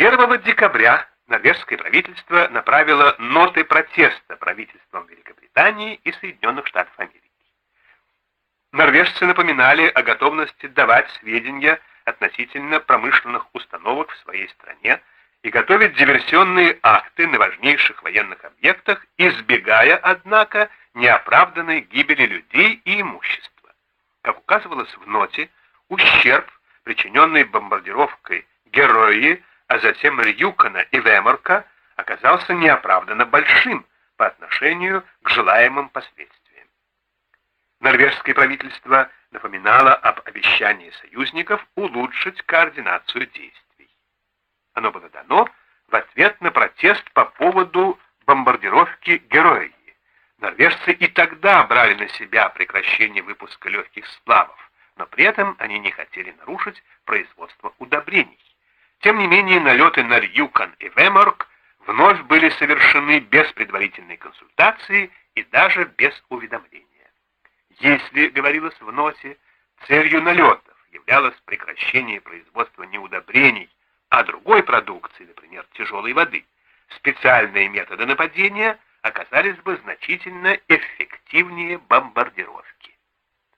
1 декабря норвежское правительство направило ноты протеста правительствам Великобритании и Соединенных Штатов Америки. Норвежцы напоминали о готовности давать сведения относительно промышленных установок в своей стране и готовить диверсионные акты на важнейших военных объектах, избегая, однако, неоправданной гибели людей и имущества. Как указывалось в ноте, ущерб, причиненный бомбардировкой Герои, а затем Рюкона и Веморка, оказался неоправданно большим по отношению к желаемым последствиям. Норвежское правительство напоминало об обещании союзников улучшить координацию действий. Оно было дано в ответ на протест по поводу бомбардировки Герои. Норвежцы и тогда брали на себя прекращение выпуска легких сплавов, но при этом они не хотели нарушить производство удобрений. Тем не менее, налеты на Рюкан и Веморг вновь были совершены без предварительной консультации и даже без уведомления. Если, говорилось в ноте, целью налетов являлось прекращение производства не удобрений, а другой продукции, например, тяжелой воды, специальные методы нападения – оказались бы значительно эффективнее бомбардировки.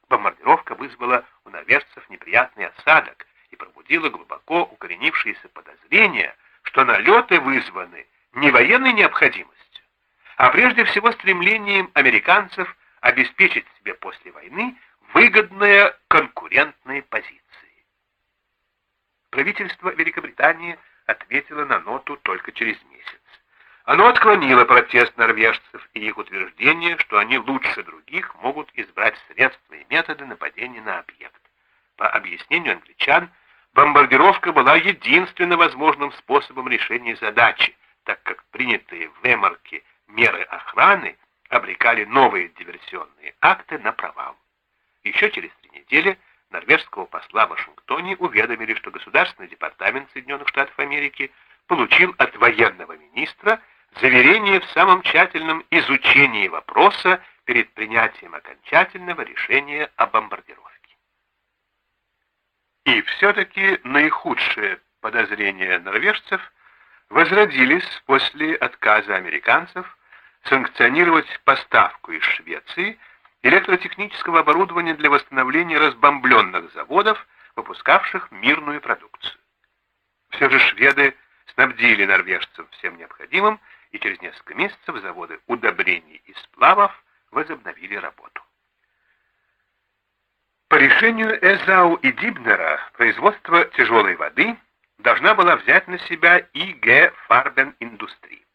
Бомбардировка вызвала у норвежцев неприятный осадок и пробудила глубоко укоренившиеся подозрения, что налеты вызваны не военной необходимостью, а прежде всего стремлением американцев обеспечить себе после войны выгодные конкурентные позиции. Правительство Великобритании ответило на ноту только через месяц. Оно отклонило протест норвежцев и их утверждение, что они лучше других могут избрать средства и методы нападения на объект. По объяснению англичан, бомбардировка была единственно возможным способом решения задачи, так как принятые в Эмарке меры охраны обрекали новые диверсионные акты на провал. Еще через три недели норвежского посла в Вашингтоне уведомили, что Государственный департамент Соединенных Штатов Америки получил от военного министра заверение в самом тщательном изучении вопроса перед принятием окончательного решения о бомбардировке. И все-таки наихудшие подозрения норвежцев возродились после отказа американцев санкционировать поставку из Швеции электротехнического оборудования для восстановления разбомбленных заводов, выпускавших мирную продукцию. Все же шведы снабдили норвежцев всем необходимым, и через несколько месяцев заводы удобрений и сплавов возобновили работу. По решению Эзау и Дибнера производство тяжелой воды должна была взять на себя ИГ Фарбен Индустрии.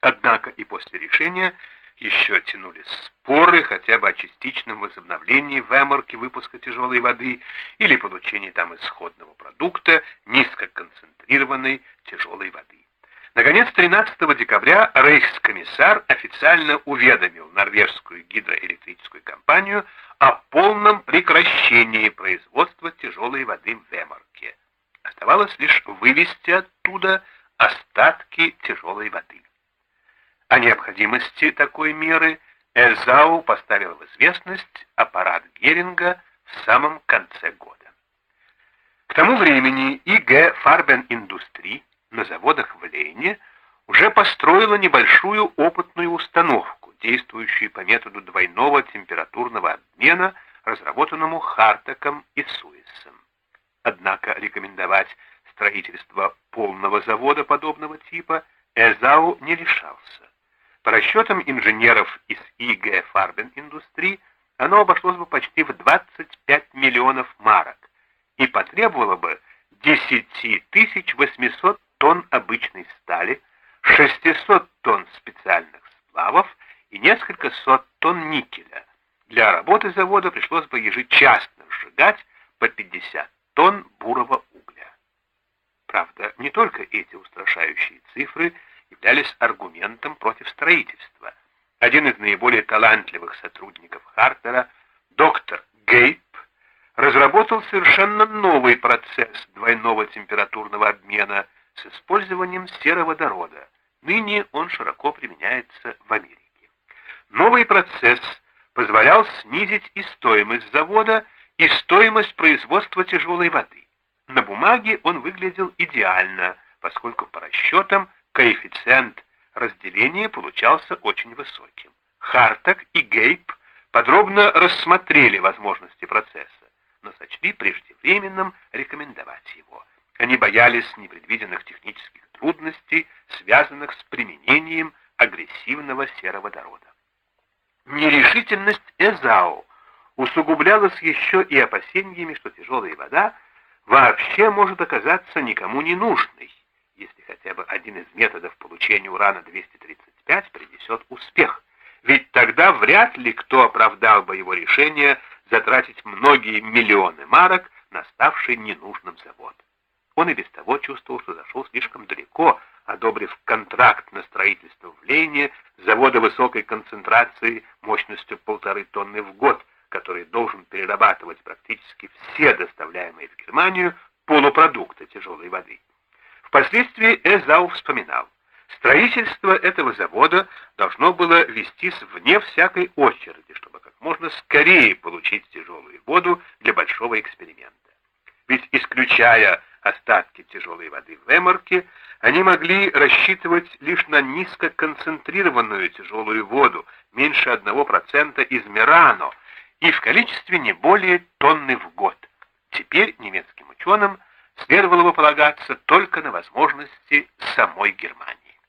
Однако и после решения еще тянулись споры хотя бы о частичном возобновлении в Эморке выпуска тяжелой воды или получении там исходного продукта низкоконцентрированной тяжелой воды. Наконец, 13 декабря рейхскомиссар официально уведомил норвежскую гидроэлектрическую компанию о полном прекращении производства тяжелой воды в Веморке. Оставалось лишь вывести оттуда остатки тяжелой воды. О необходимости такой меры Эзау поставил в известность аппарат Геринга в самом конце года. К тому времени ИГ Фарбен Индустрии на заводах в Лейне уже построила небольшую опытную установку, действующую по методу двойного температурного обмена, разработанному Хартаком и Суисом. Однако рекомендовать строительство полного завода подобного типа Эзау не решался. По расчетам инженеров из ИГ Фарбен Индустрии, оно обошлось бы почти в 25 миллионов марок и потребовало бы 10 800 тонн обычной стали, 600 тонн специальных сплавов и несколько сот тонн никеля. Для работы завода пришлось бы ежечасно сжигать по 50 тонн бурого угля. Правда, не только эти устрашающие цифры являлись аргументом против строительства. Один из наиболее талантливых сотрудников Хартера, доктор Гейп, разработал совершенно новый процесс двойного температурного обмена – с использованием сероводорода. Ныне он широко применяется в Америке. Новый процесс позволял снизить и стоимость завода, и стоимость производства тяжелой воды. На бумаге он выглядел идеально, поскольку по расчетам коэффициент разделения получался очень высоким. Хартак и Гейб подробно рассмотрели возможности процесса, но сочли преждевременным рекомендовать его. Они боялись непредвиденных технических трудностей, связанных с применением агрессивного сероводорода. Нерешительность Эзао усугублялась еще и опасениями, что тяжелая вода вообще может оказаться никому не нужной, если хотя бы один из методов получения урана-235 принесет успех. Ведь тогда вряд ли кто оправдал бы его решение затратить многие миллионы марок на ставший ненужным завод. Он и без того чувствовал, что зашел слишком далеко, одобрив контракт на строительство в Лейне завода высокой концентрации мощностью полторы тонны в год, который должен перерабатывать практически все доставляемые в Германию полупродукты тяжелой воды. Впоследствии Эзау вспоминал, строительство этого завода должно было вестись вне всякой очереди, чтобы как можно скорее получить тяжелую воду для большого эксперимента. Ведь исключая остатки тяжелой воды в Эморке, они могли рассчитывать лишь на низкоконцентрированную тяжелую воду, меньше 1% из Мирано, и в количестве не более тонны в год. Теперь немецким ученым следовало бы полагаться только на возможности самой Германии.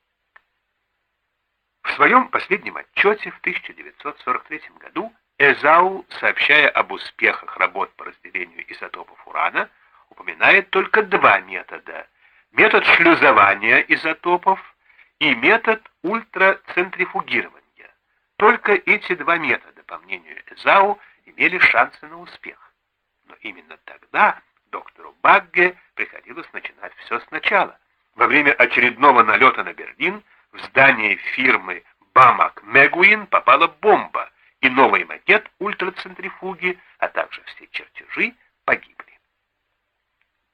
В своем последнем отчете в 1943 году Эзау, сообщая об успехах работ по разделению изотопов урана, упоминает только два метода. Метод шлюзования изотопов и метод ультрацентрифугирования. Только эти два метода, по мнению Эзау, имели шансы на успех. Но именно тогда доктору Багге приходилось начинать все сначала. Во время очередного налета на Берлин в здание фирмы Бамак Мегуин попала бомба, и новый макет ультрацентрифуги, а также все чертежи погибли.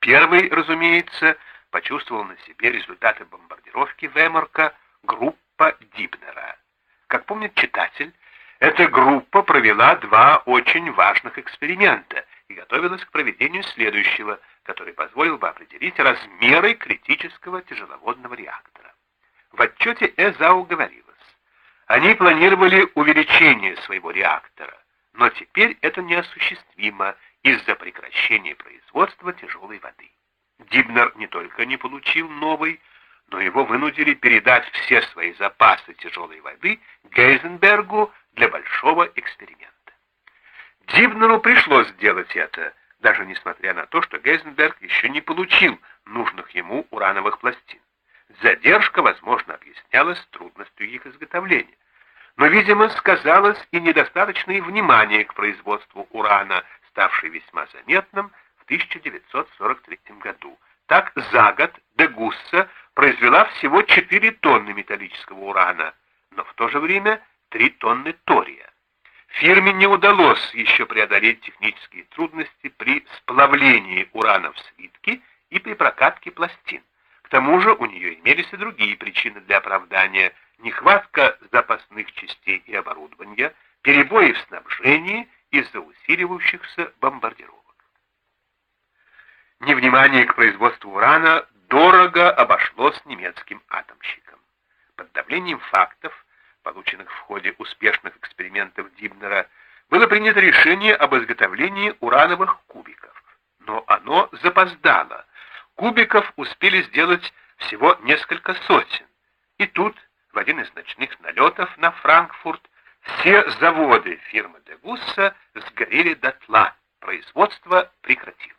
Первый, разумеется, почувствовал на себе результаты бомбардировки Веморка группа Дибнера. Как помнит читатель, эта группа провела два очень важных эксперимента и готовилась к проведению следующего, который позволил бы определить размеры критического тяжеловодного реактора. В отчете Эзау говорилось, они планировали увеличение своего реактора, но теперь это неосуществимо из-за прекращения производства тяжелой воды. Дибнер не только не получил новый, но его вынудили передать все свои запасы тяжелой воды Гейзенбергу для большого эксперимента. Дибнеру пришлось сделать это, даже несмотря на то, что Гейзенберг еще не получил нужных ему урановых пластин. Задержка, возможно, объяснялась трудностью их изготовления. Но, видимо, сказалось и недостаточное внимание к производству урана ставший весьма заметным в 1943 году. Так за год Дегусса произвела всего 4 тонны металлического урана, но в то же время 3 тонны тория. Фирме не удалось еще преодолеть технические трудности при сплавлении урана в слитки и при прокатке пластин. К тому же у нее имелись и другие причины для оправдания – нехватка запасных частей и оборудования, перебои в снабжении из-за усиливающихся бомбардировок. Невнимание к производству урана дорого обошлось немецким атомщикам. Под давлением фактов, полученных в ходе успешных экспериментов Дибнера, было принято решение об изготовлении урановых кубиков. Но оно запоздало. Кубиков успели сделать всего несколько сотен. И тут, в один из ночных налетов на Франкфурт, все заводы фирмы Дегусса сгорели дотла, производство прекратилось.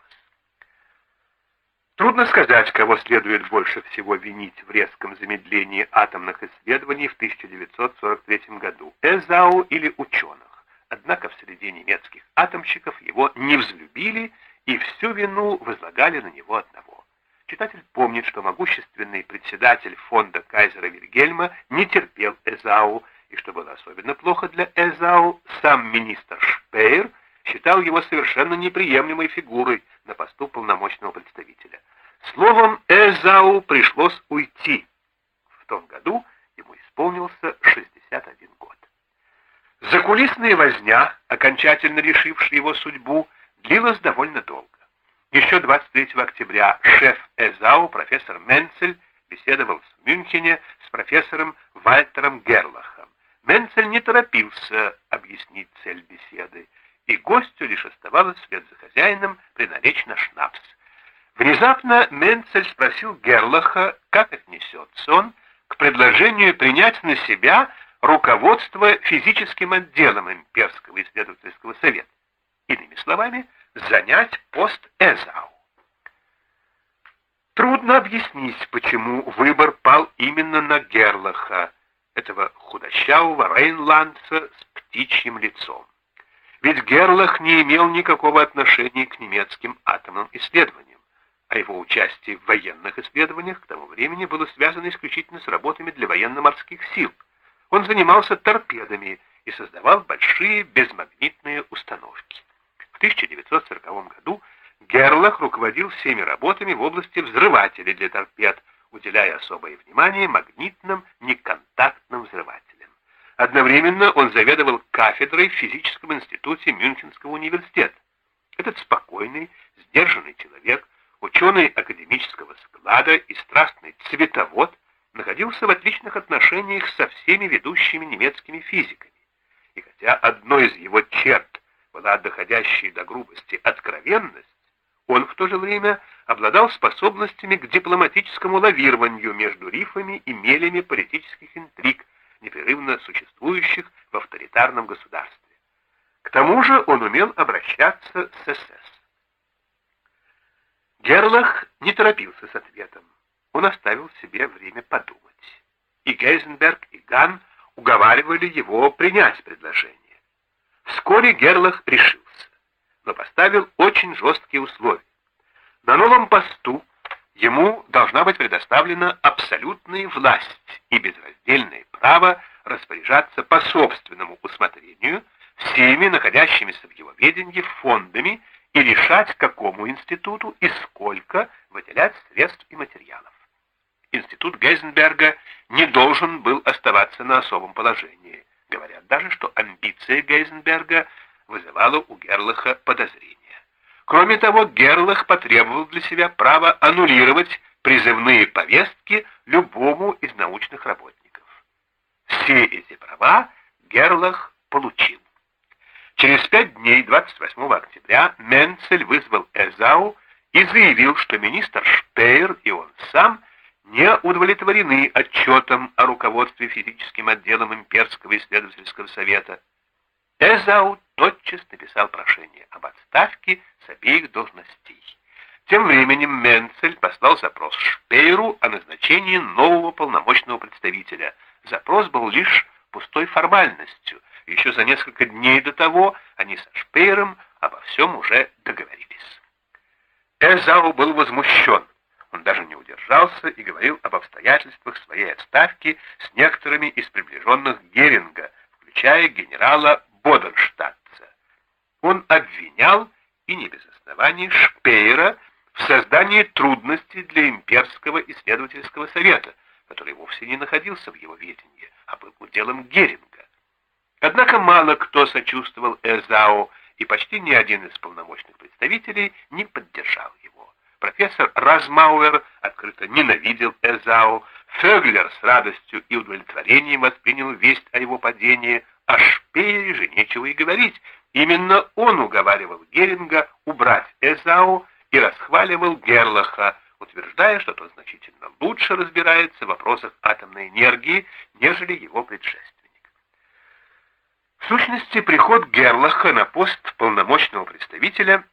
Трудно сказать, кого следует больше всего винить в резком замедлении атомных исследований в 1943 году, Эзау или ученых. Однако в среде немецких атомщиков его не взлюбили и всю вину возлагали на него одного. Читатель помнит, что могущественный председатель фонда Кайзера Вильгельма не терпел Эзау и что было особенно плохо для Эзау, сам министр Шпейер считал его совершенно неприемлемой фигурой на посту полномочного представителя. Словом, Эзау пришлось уйти. В том году ему исполнился 61 год. Закулисная возня, окончательно решившая его судьбу, длилась довольно долго. Еще 23 октября шеф ЭЗАУ, профессор Менцель, беседовал в Мюнхене с профессором Вальтером Герлахом. Менцель не торопился объяснить цель беседы, и гостю лишь оставалось вслед за хозяином приналечь на шнапс. Внезапно Менцель спросил Герлаха, как отнесется он к предложению принять на себя руководство физическим отделом Имперского исследовательского совета. Иными словами, занять пост Эзау. Трудно объяснить, почему выбор пал именно на Герлаха, этого худощавого рейнландца с птичьим лицом. Ведь Герлах не имел никакого отношения к немецким атомным исследованиям, а его участие в военных исследованиях к тому времени было связано исключительно с работами для военно-морских сил. Он занимался торпедами и создавал большие безмагнитные установки. В 1940 году Герлах руководил всеми работами в области взрывателей для торпед, уделяя особое внимание магнитным неконтактным взрывателям. Одновременно он заведовал кафедрой в физическом институте Мюнхенского университета. Этот спокойный, сдержанный человек, ученый академического склада и страстный цветовод, находился в отличных отношениях со всеми ведущими немецкими физиками. И хотя одной из его черт была доходящей до грубости откровенность, он в то же время обладал способностями к дипломатическому лавированию между рифами и мелями политических интриг, непрерывно существующих в авторитарном государстве. К тому же он умел обращаться с СС. Герлах не торопился с ответом. Он оставил себе время подумать. И Гейзенберг, и Ган уговаривали его принять предложение. Вскоре Герлах решился но поставил очень жесткие условия. На новом посту ему должна быть предоставлена абсолютная власть и безраздельное право распоряжаться по собственному усмотрению всеми находящимися в его ведении фондами и решать, какому институту и сколько выделять средств и материалов. Институт Гейзенберга не должен был оставаться на особом положении. Говорят даже, что амбиции Гейзенберга – вызывало у Герлаха подозрения. Кроме того, Герлах потребовал для себя право аннулировать призывные повестки любому из научных работников. Все эти права Герлах получил. Через пять дней, 28 октября, Менцель вызвал Эзау и заявил, что министр Шпейер и он сам не удовлетворены отчетом о руководстве физическим отделом Имперского исследовательского совета. Эзау тотчас написал прошение об отставке с обеих должностей. Тем временем Менцель послал запрос Шпейру о назначении нового полномочного представителя. Запрос был лишь пустой формальностью. Еще за несколько дней до того они со Шпейром обо всем уже договорились. Эзау был возмущен. Он даже не удержался и говорил об обстоятельствах своей отставки с некоторыми из приближенных Геринга, включая генерала Боденштадта. Он обвинял, и не без оснований, Шпейера в создании трудностей для имперского исследовательского совета, который вовсе не находился в его ведении, а был уделом Геринга. Однако мало кто сочувствовал Эзао, и почти ни один из полномочных представителей не поддержал его. Профессор Размауэр открыто ненавидел Эзао, Феглер с радостью и удовлетворением воспринял весть о его падении, о Шпеере же нечего и говорить, Именно он уговаривал Геринга убрать Эзау и расхваливал Герлаха, утверждая, что тот значительно лучше разбирается в вопросах атомной энергии, нежели его предшественник. В сущности, приход Герлаха на пост полномочного представителя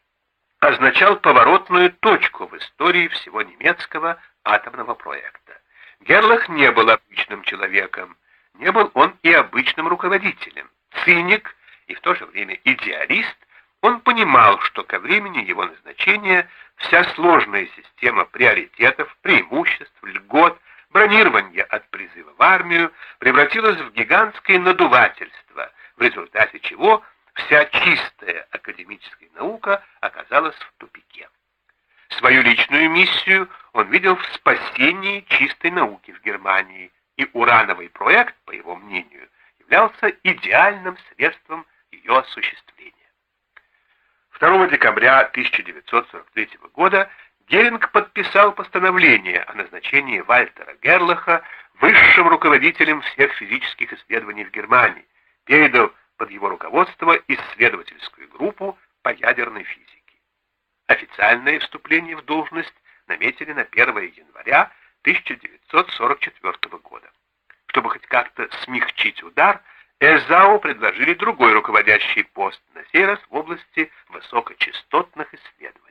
означал поворотную точку в истории всего немецкого атомного проекта. Герлах не был обычным человеком, не был он и обычным руководителем. Циник и в то же время идеалист, он понимал, что ко времени его назначения вся сложная система приоритетов, преимуществ, льгот, бронирования от призыва в армию превратилась в гигантское надувательство, в результате чего вся чистая академическая наука оказалась в тупике. Свою личную миссию он видел в спасении чистой науки в Германии, и урановый проект, по его мнению, являлся идеальным средством ее осуществления. 2 декабря 1943 года Геринг подписал постановление о назначении Вальтера Герлаха высшим руководителем всех физических исследований в Германии, передал под его руководство исследовательскую группу по ядерной физике. Официальное вступление в должность наметили на 1 января 1944 года. Чтобы хоть как-то смягчить удар, Эзау предложили другой руководящий пост, на сей раз в области высокочастотных исследований.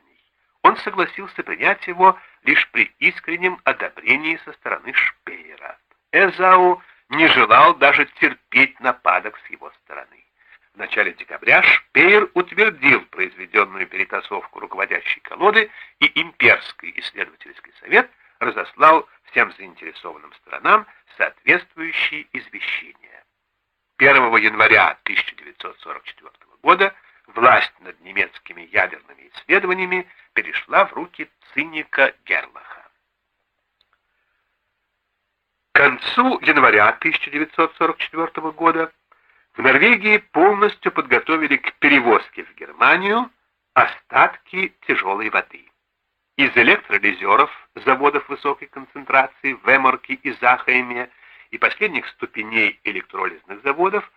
Он согласился принять его лишь при искреннем одобрении со стороны Шпеера. Эзау не желал даже терпеть нападок с его стороны. В начале декабря Шпеер утвердил произведенную перетасовку руководящей колоды, и Имперский исследовательский совет разослал всем заинтересованным сторонам соответствующие извещения. 1 января 1944 года власть над немецкими ядерными исследованиями перешла в руки циника Герлаха. К концу января 1944 года в Норвегии полностью подготовили к перевозке в Германию остатки тяжелой воды. Из электролизеров заводов высокой концентрации в Эморке и Захайме и последних ступеней электролизных заводов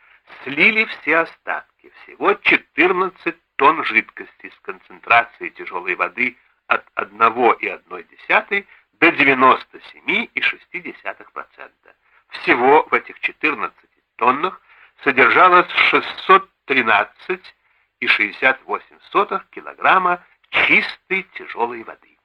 слили все остатки, всего 14 тонн жидкости с концентрацией тяжелой воды от 1,1 до 97,6%. Всего в этих 14 тоннах содержалось 613,68 килограмма чистой тяжелой воды.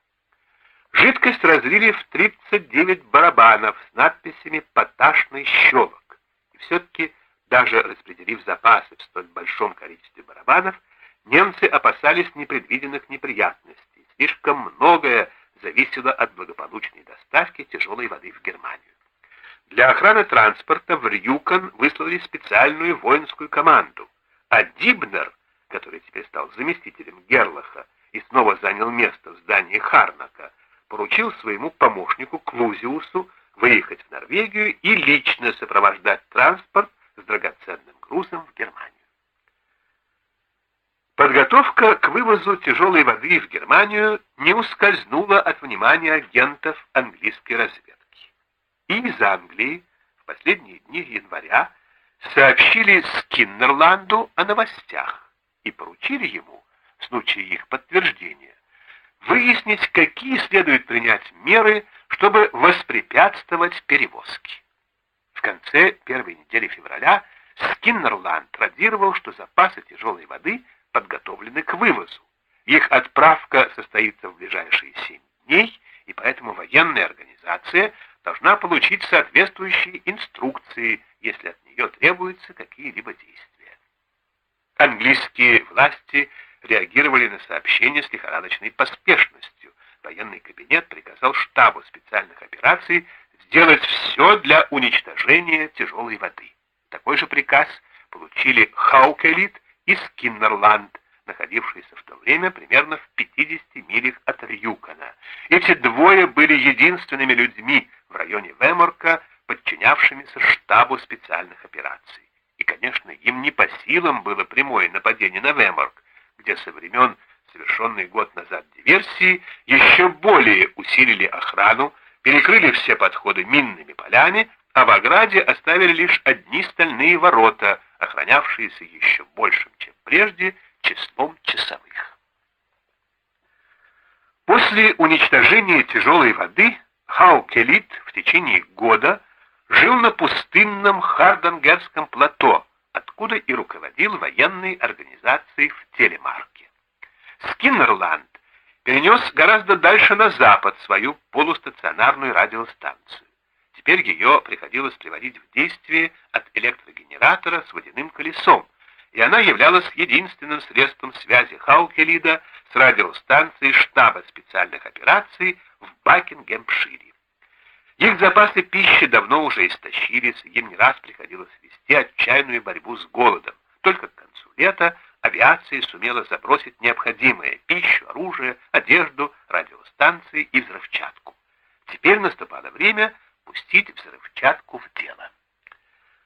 Жидкость разлили в 39 барабанов с надписями «Поташный щелок». И все-таки, даже распределив запасы в столь большом количестве барабанов, немцы опасались непредвиденных неприятностей. Слишком многое зависело от благополучной доставки тяжелой воды в Германию. Для охраны транспорта в Рюкон выслали специальную воинскую команду, а Дибнер, который теперь стал заместителем Герлаха и снова занял место в здании Харнака, поручил своему помощнику Клузиусу выехать в Норвегию и лично сопровождать транспорт с драгоценным грузом в Германию. Подготовка к вывозу тяжелой воды в Германию не ускользнула от внимания агентов английской разведки и из Англии в последние дни января сообщили Скиннерланду о новостях и поручили ему, в случае их подтверждения, выяснить, какие следует принять меры, чтобы воспрепятствовать перевозке. В конце первой недели февраля Скиннерланд радировал, что запасы тяжелой воды подготовлены к вывозу. Их отправка состоится в ближайшие семь дней, и поэтому военная организация должна получить соответствующие инструкции, если от нее требуются какие-либо действия. Английские власти реагировали на сообщение с лихорадочной поспешностью. Военный кабинет приказал штабу специальных операций сделать все для уничтожения тяжелой воды. Такой же приказ получили Хаукелит и Скиннерланд, находившиеся в то время примерно в 50 милях от Рюкона. Эти двое были единственными людьми, в районе Веморка, подчинявшимися штабу специальных операций. И, конечно, им не по силам было прямое нападение на Веморк, где со времен совершенной год назад диверсии еще более усилили охрану, перекрыли все подходы минными полями, а в ограде оставили лишь одни стальные ворота, охранявшиеся еще большим, чем прежде, числом часовых. После уничтожения тяжелой воды Хаукелит в течение года жил на пустынном Хардангерском плато, откуда и руководил военной организацией в Телемарке. Скиннерланд перенес гораздо дальше на запад свою полустационарную радиостанцию. Теперь ее приходилось приводить в действие от электрогенератора с водяным колесом, и она являлась единственным средством связи Хаукелида с радиостанцией штаба специальных операций в Бакингемшире. Их запасы пищи давно уже истощились, им не раз приходилось вести отчаянную борьбу с голодом. Только к концу лета авиация сумела забросить необходимое – пищу, оружие, одежду, радиостанции и взрывчатку. Теперь наступало время пустить взрывчатку в дело.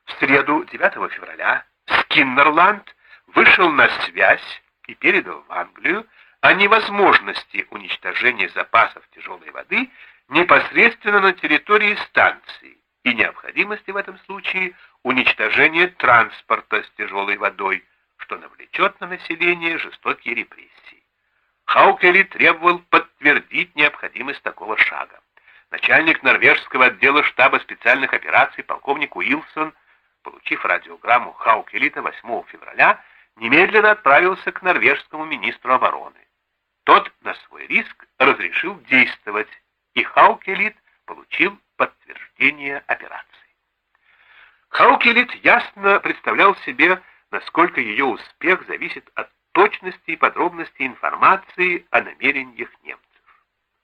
В среду, 9 февраля, Скиннерланд вышел на связь и передал в Англию о невозможности уничтожения запасов тяжелой воды непосредственно на территории станции и необходимости в этом случае уничтожения транспорта с тяжелой водой, что навлечет на население жестокие репрессии. Хаукели требовал подтвердить необходимость такого шага. Начальник норвежского отдела штаба специальных операций полковник Уилсон, получив радиограмму Хаукелита 8 февраля, немедленно отправился к норвежскому министру обороны. Тот на свой риск разрешил действовать, и Хаукелит получил подтверждение операции. Хаукелит ясно представлял себе, насколько ее успех зависит от точности и подробности информации о намерениях немцев.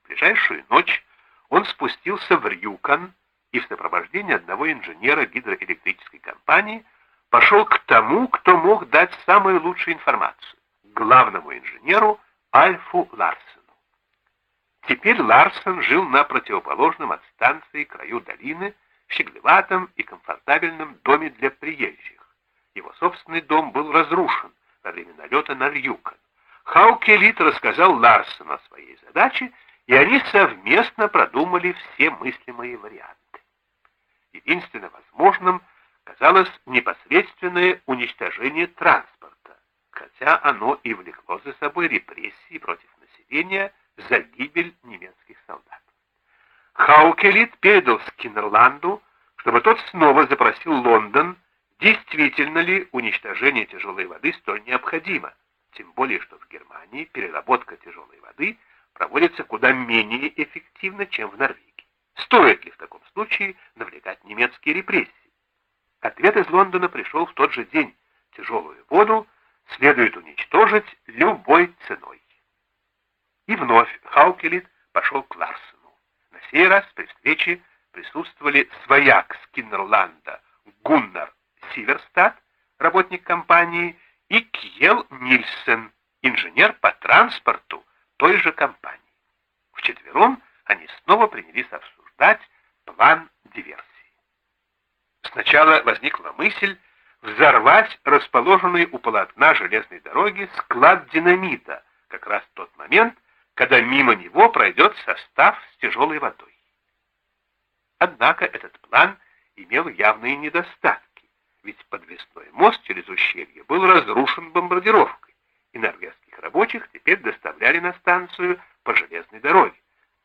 В ближайшую ночь он спустился в Рюкан и в сопровождении одного инженера гидроэлектрической компании пошел к тому, кто мог дать самую лучшую информацию, главному инженеру Альфу Ларсену. Теперь Ларсен жил на противоположном от станции краю долины в щеглеватом и комфортабельном доме для приезжих. Его собственный дом был разрушен во время налета на Рюкан. Хаукелит рассказал Ларсену о своей задаче, и они совместно продумали все мыслимые варианты. Единственно возможным казалось непосредственное уничтожение транспорта, хотя оно и влекло за собой репрессии против населения за гибель немецких солдат. Хаукелит передал Скиннерланду, чтобы тот снова запросил Лондон, действительно ли уничтожение тяжелой воды столь необходимо, тем более что в Германии переработка тяжелой воды проводится куда менее эффективно, чем в Норвегии. Стоит ли в таком случае навлекать немецкие репрессии? Ответ из Лондона пришел в тот же день. Тяжелую воду следует уничтожить любой ценой. И вновь Хаукелит пошел к Ларсену. На сей раз при встрече присутствовали свояк Скиннерланда Гуннар Сиверстад, работник компании, и Кьел Нильсен, инженер по транспорту той же компании. Вчетвером они снова принялись обсуждать план диверсии. Сначала возникла мысль взорвать расположенный у полотна железной дороги склад динамита, как раз в тот момент, когда мимо него пройдет состав с тяжелой водой. Однако этот план имел явные недостатки, ведь подвесной мост через ущелье был разрушен бомбардировкой, и норвежских рабочих теперь доставляли на станцию по железной дороге.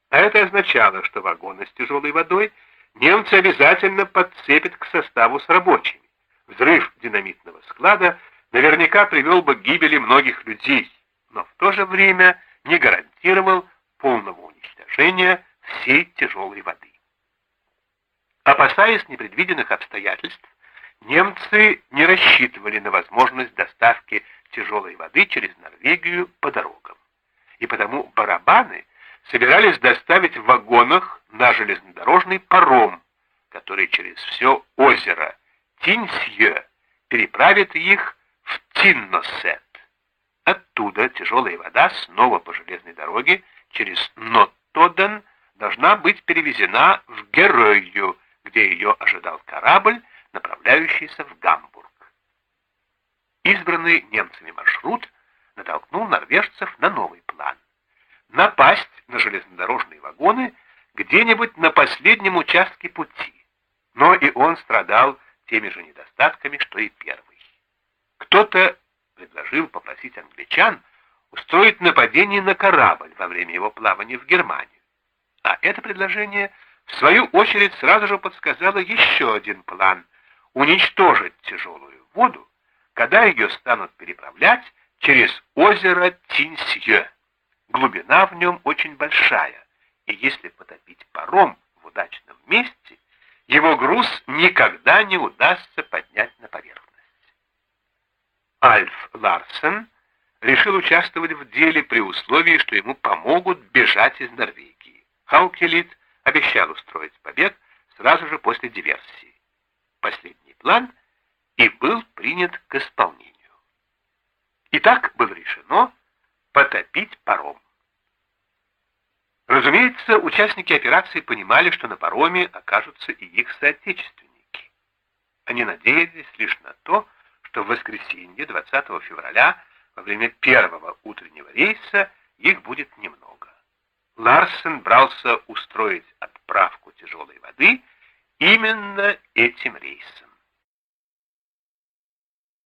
А это означало, что вагоны с тяжелой водой немцы обязательно подцепят к составу с рабочими. Взрыв динамитного склада наверняка привел бы к гибели многих людей, но в то же время не гарантировал полного уничтожения всей тяжелой воды. Опасаясь непредвиденных обстоятельств, немцы не рассчитывали на возможность доставки тяжелой воды через Норвегию по дорогам. И потому барабаны собирались доставить в вагонах на железнодорожный паром, который через все озеро Тинсье переправит их в Тинносет. Оттуда тяжелая вода снова по железной дороге через Ноттоден должна быть перевезена в Герою, где ее ожидал корабль, направляющийся в Гамбург. Избранный немцами маршрут натолкнул норвежцев на новый план. Напасть на железнодорожные вагоны где-нибудь на последнем участке пути. Но и он страдал теми же недостатками, что и первый. Кто-то предложил попросить англичан устроить нападение на корабль во время его плавания в Германию. А это предложение, в свою очередь, сразу же подсказало еще один план — уничтожить тяжелую воду, когда ее станут переправлять через озеро Тинсье. Глубина в нем очень большая, и если потопить паром в удачном месте, его груз никогда не удастся поднять на поверхность. Альф Ларсен решил участвовать в деле при условии, что ему помогут бежать из Норвегии. Хаукелит обещал устроить побег сразу же после диверсии. Последний план и был принят к исполнению. Итак, было решено потопить паром. Разумеется, участники операции понимали, что на пароме окажутся и их соотечественники. Они надеялись лишь на то, что в воскресенье 20 февраля во время первого утреннего рейса их будет немного. Ларсен брался устроить отправку тяжелой воды именно этим рейсом.